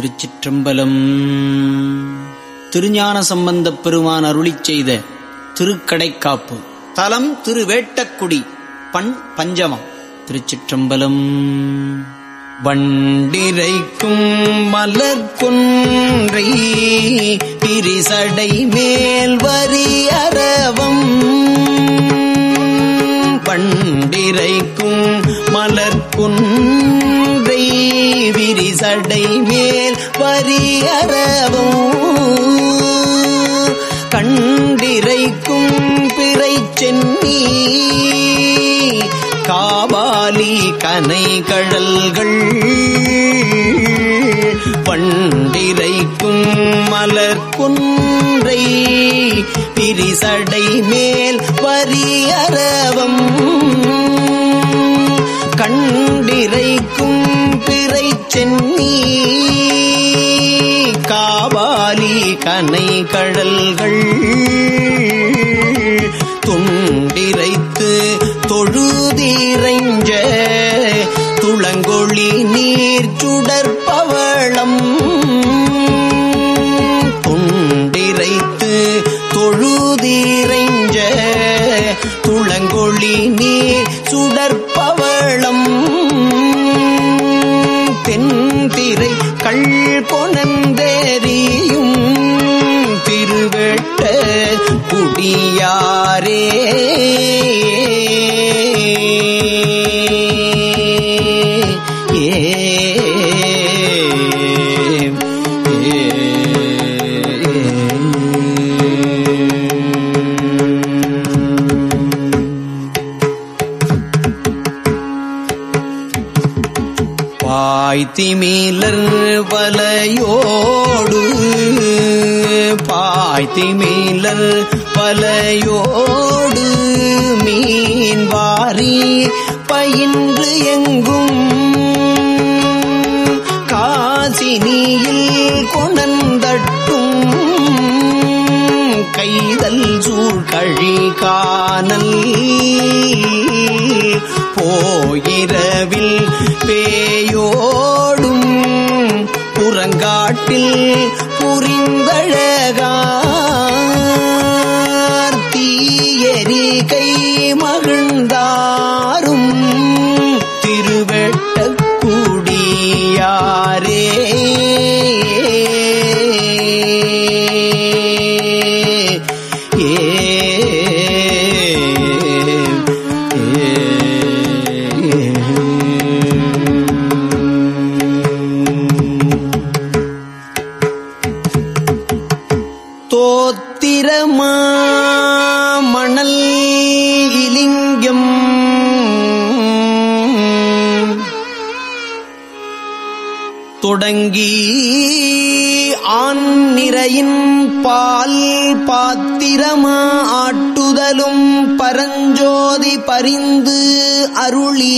திருச்சிற்றம்பலம். திருஞான சம்பந்தப் பெருமான் அருளிச் செய்த திருக்கடைக்காப்பு. தலம் திருவேட்டக்குடி பண் பஞ்சமம். திருச்சிற்றம்பலம். வண்டிரைக்கும் மலர் திரிசடை மேல் வரி அரவம். அறவும் கண்டிரைக்கும் பிறை சென்னி காவாலி கனை கடல்கள் பண்டிரைக்கும் மலர் குன்றை பிரிசடை மேல் வரியரவம் கண்டிரைக்கும் பிறை சென்னி காபாலி கனை கடல்கள் துண்டிரைத்து தொழுதிரைஞ்ச துளங்கொழி நீர் சுடற்பவளம் துண்டிரைத்து தொழுதிரைஞ்ச துளங்கொழி நீர் குடியாரே பாய்த்திமீலர் வலையோடு பாய்த்திமீலர் வலையோடு மீன் வாரி பயின்று எங்கும். காசினியில் கொணந்தட்டும் கைதல் சூழ்கழி காணல். தொடங்கி ஆண் நிறையின் பால் பாத்திரமா ஆட்டுதலும் பரஞ்சோதி பரிந்து அருளி.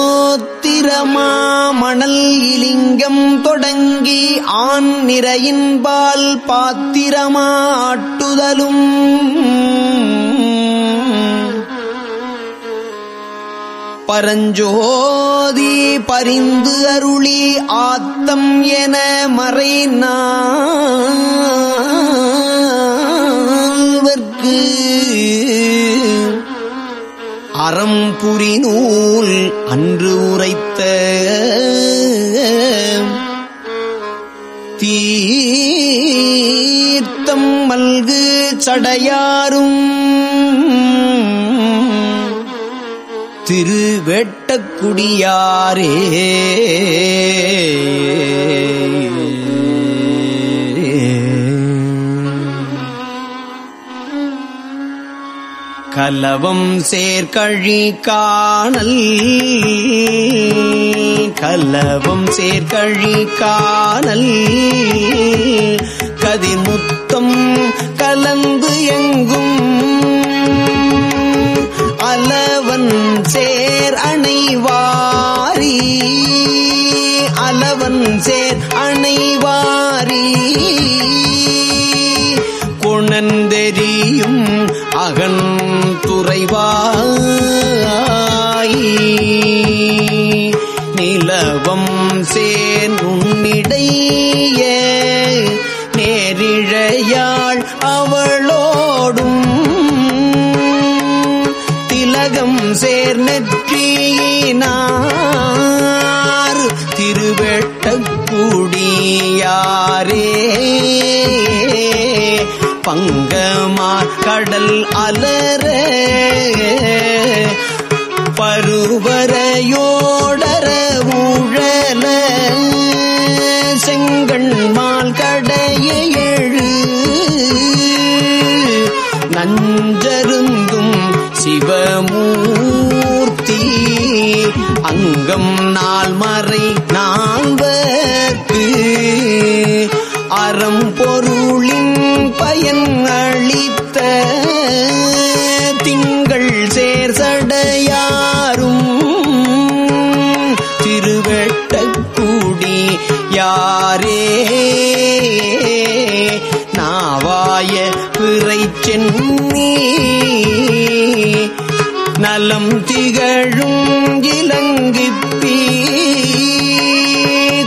தோத்திரமா மணல் இலிங்கம் தொடங்கி ஆண் நிறையின்பால் பாத்திரமா ஆட்டுதலும் பரஞ்சோதி பரிந்து அருளி ஆத்தம் என மறை மறைநாவர்க்கு அறம்புரி நூல் அன்று உரைத்த தீர்த்தம் மல்கு சடையாரும் திரு வெட்டக்குடியாரே கலவம் சேர்கழி காணல். கலவம் சேர்கழி காணல். கதிர்முத்தம் அணைவாரி அலவன் சேர் அணைவாரி கொணந்தெறியும் துறைவாய். நிலவம் சேர் உன்னிடைய நேரிழையாள் அவளோடும். திலகம் சேர் நெற்றியினா குடியாரே. பங்கமா கடல் அலர பருவரையோடர ஊழல செங்கண்மால் கடைய எழு. நஞ்சருந்தும் சிவமூர்த்தி அங்கம் நாள் மறை நலம் திகழும் இலங்கிப்பீ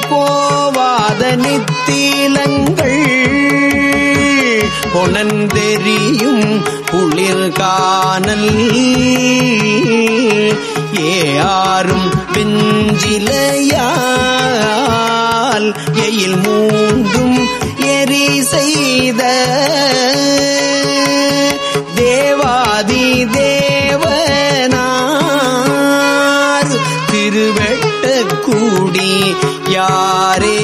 கோவாத நித்திலங்கள் பொனந்தெறியும் குளிர்கானல். ஏஆரும் பெஞ்சிலையால் எயில் மூன்றும் எரி செய்த யாரே?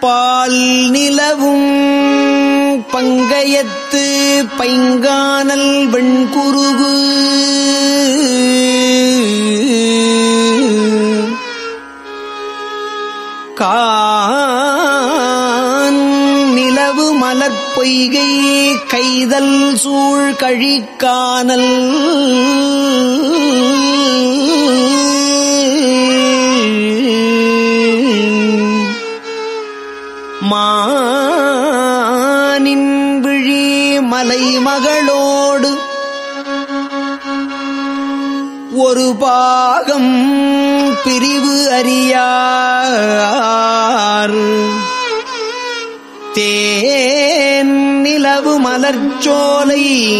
பால் நிலவும் பங்கயத்து பைங்கானல் வெண்குருகு. கான் நிலவு மலர் கைதல் சூழ் கழிக்கானல். அறியார். தேன் நிலவு மலர்ச்சோலை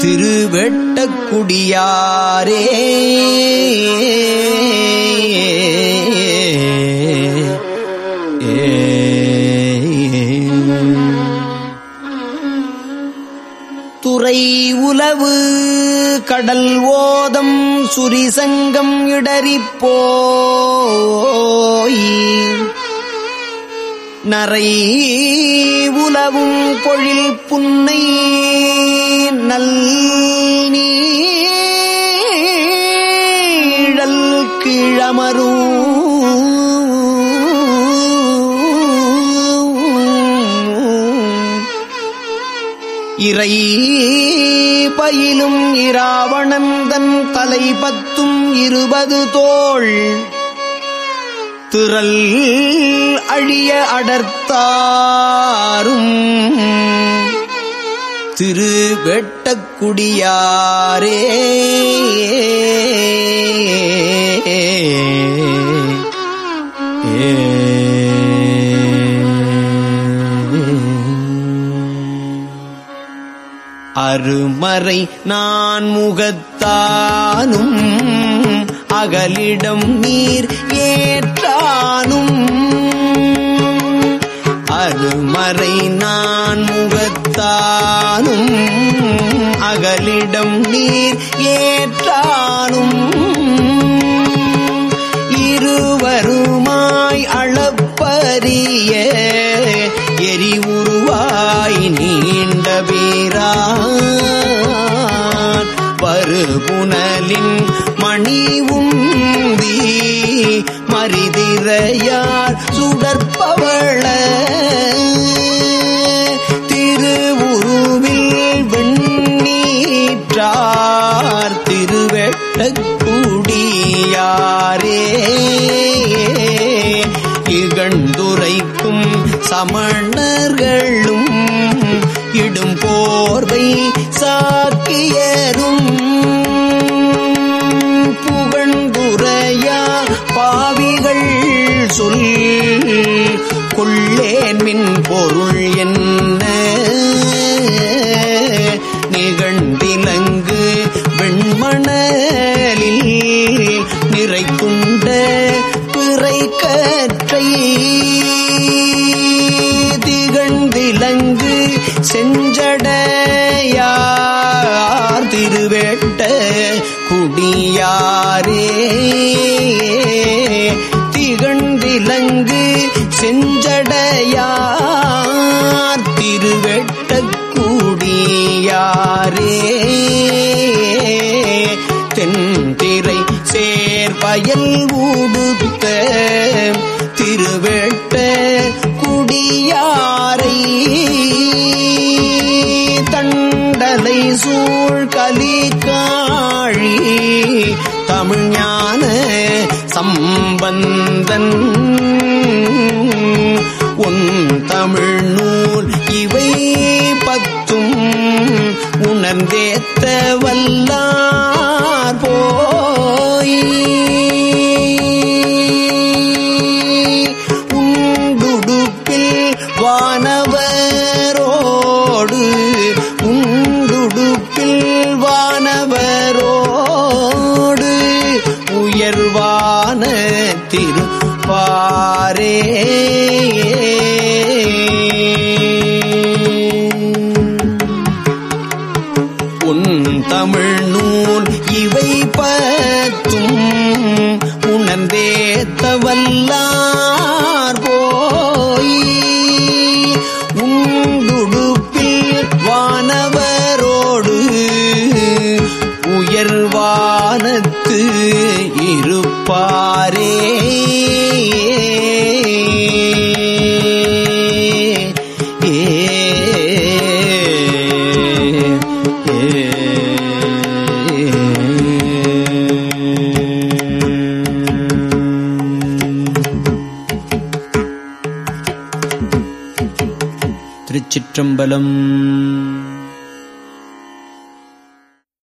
திருவெட்டக்குடியாரே துறை உலவு கடல் ஓதம் சுரி சங்கம் இடறிப்போய். நரை உலவும் பொழில் புன்னை நல் நீழல் கிழமரும் இறை பயிலும் இராவணந்தன் தலை பத்தும் இருபது தோள். திரல் அழிய அடர்த்தாரும். திரு வெட்டக்குடியாரே அருமறை நான் முகத்தானும் அகலிடம் நீர் ஏற்றானும். அருமறை நான் முகத்தானும் அகலிடம் நீர் ஏற்றானும். இருவருமாய் அளப்பரிய எரி உருவாய் நீண்ட வீரா வருபுனலின் மணி உந்தி மறிதிரையார் சுடற்பவள உள்ளேன் மின் பொருள் என்ன? நிகழ்ந்திலங்கு வெண்மணலில் நிறைத்துண்ட பிறை கற்றை. திகழ்ந்திலங்கு செஞ்சடையார் திருவேட்ட குடியாரே. திகழ்ந்திலங்கு செஞ்ச திருவெட்ட திருவெட்டக்கூடியாரே. தென்திரை சேர்பயல் ஊடுத்த திருவெட்ட குடியாரை தண்டலை சூழ் கலிகாழி தமிழ்ஞான சம்பந்தன் தமிழ் நூல் இவை பத்தும் உணர்ந்தே